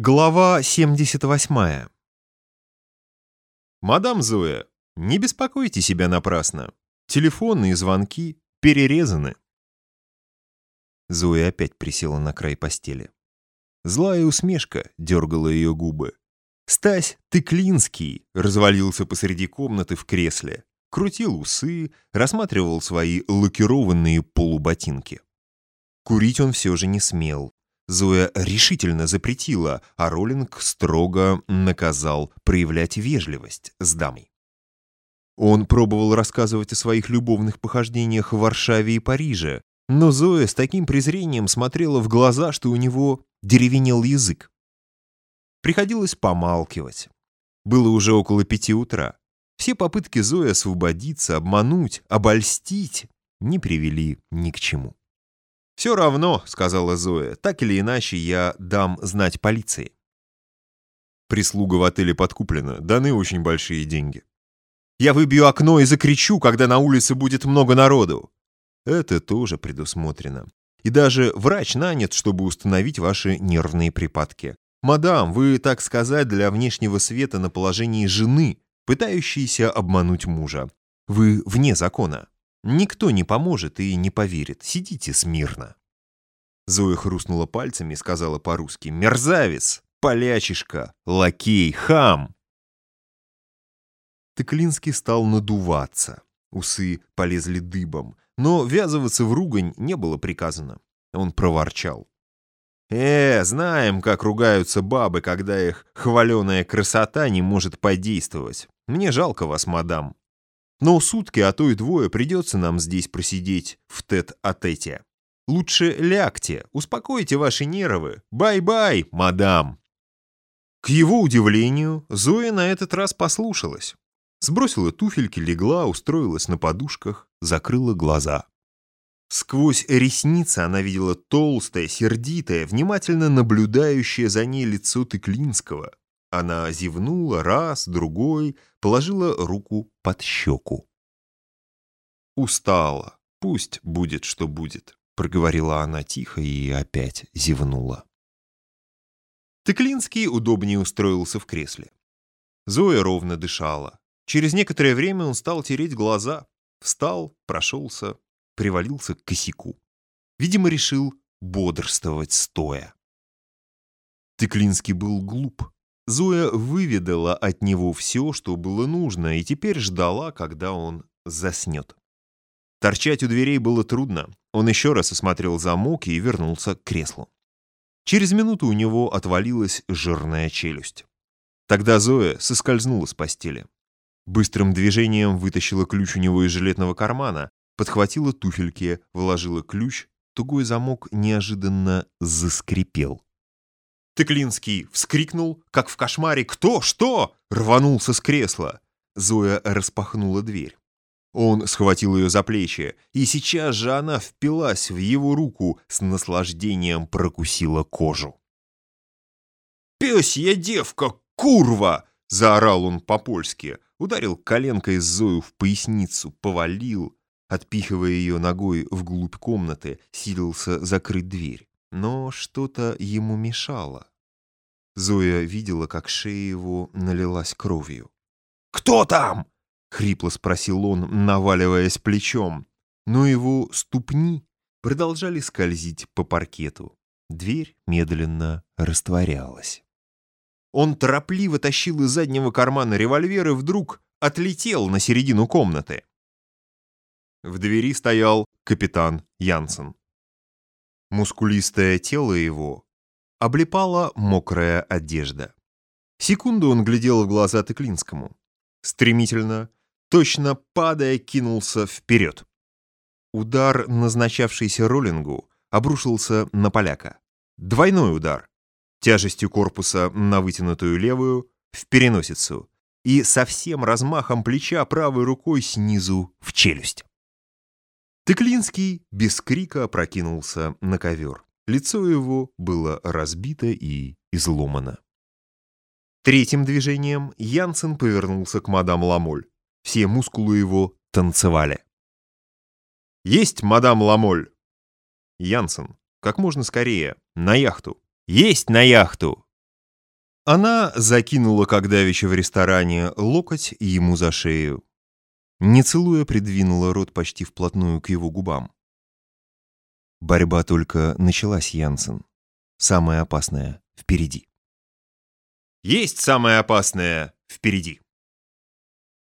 Глава 78 «Мадам Зоя, не беспокойте себя напрасно. Телефонные звонки перерезаны». Зоя опять присела на край постели. Злая усмешка дергала ее губы. Стась Тыклинский развалился посреди комнаты в кресле, крутил усы, рассматривал свои лакированные полуботинки. Курить он все же не смел, Зоя решительно запретила, а Роллинг строго наказал проявлять вежливость с дамой. Он пробовал рассказывать о своих любовных похождениях в Варшаве и Париже, но Зоя с таким презрением смотрела в глаза, что у него деревенел язык. Приходилось помалкивать. Было уже около пяти утра. Все попытки Зои освободиться, обмануть, обольстить не привели ни к чему. «Все равно», — сказала Зоя, — «так или иначе я дам знать полиции». Прислуга в отеле подкуплена, даны очень большие деньги. Я выбью окно и закричу, когда на улице будет много народу. Это тоже предусмотрено. И даже врач нанят, чтобы установить ваши нервные припадки. Мадам, вы, так сказать, для внешнего света на положении жены, пытающейся обмануть мужа. Вы вне закона. Никто не поможет и не поверит. Сидите смирно». Зоя хрустнула пальцами и сказала по-русски «Мерзавец! Полячишка! Лакей! Хам!» Тыклинский стал надуваться. Усы полезли дыбом, но ввязываться в ругань не было приказано. Он проворчал. «Э, знаем, как ругаются бабы, когда их хваленая красота не может подействовать. Мне жалко вас, мадам. Но сутки, а то и двое придется нам здесь просидеть в тет-а-тете. Лучше лягте, успокойте ваши нервы. Бай-бай, мадам!» К его удивлению, Зоя на этот раз послушалась. Сбросила туфельки, легла, устроилась на подушках, закрыла глаза. Сквозь ресницы она видела толстое, сердитое, внимательно наблюдающее за ней лицо Тыклинского, она зевнула раз, другой, положила руку под щеку. «Устала. Пусть будет, что будет», — проговорила она тихо и опять зевнула. Тыклинский удобнее устроился в кресле. Зоя ровно дышала. Через некоторое время он стал тереть глаза. Встал, прошелся, привалился к косяку. Видимо, решил бодрствовать стоя. Тыклинский был глуп. Зоя выведала от него все, что было нужно, и теперь ждала, когда он заснет. Торчать у дверей было трудно. Он еще раз осмотрел замок и вернулся к креслу. Через минуту у него отвалилась жирная челюсть. Тогда Зоя соскользнула с постели. Быстрым движением вытащила ключ у него из жилетного кармана, подхватила туфельки, вложила ключ, тугой замок неожиданно заскрипел. Тыклинский вскрикнул, как в кошмаре «Кто? Что?» рванулся с кресла. Зоя распахнула дверь. Он схватил ее за плечи, и сейчас же она впилась в его руку, с наслаждением прокусила кожу. «Пёсья девка, курва!» — заорал он по-польски, ударил коленкой Зою в поясницу, повалил, отпихивая ее ногой вглубь комнаты, силился закрыть дверь. Но что-то ему мешало. Зоя видела, как шея его налилась кровью. «Кто там?» — хрипло спросил он, наваливаясь плечом. Но его ступни продолжали скользить по паркету. Дверь медленно растворялась. Он торопливо тащил из заднего кармана револьвер и вдруг отлетел на середину комнаты. В двери стоял капитан Янсен. Мускулистое тело его облепала мокрая одежда. Секунду он глядел в глаза Тыклинскому. Стремительно, точно падая, кинулся вперед. Удар, назначавшийся роллингу, обрушился на поляка. Двойной удар. Тяжестью корпуса на вытянутую левую, в переносицу и со всем размахом плеча правой рукой снизу в челюсть. Тыклинский без крика опрокинулся на ковер. Лицо его было разбито и изломано. Третьим движением Янсен повернулся к мадам Ламоль. Все мускулы его танцевали. «Есть, мадам Ламоль!» Янсен, как можно скорее, на яхту. «Есть на яхту!» Она закинула, как давеча в ресторане, локоть ему за шею. Не целуя, придвинула рот почти вплотную к его губам. Борьба только началась, Янсен. Самое опасное впереди. Есть самое опасное впереди.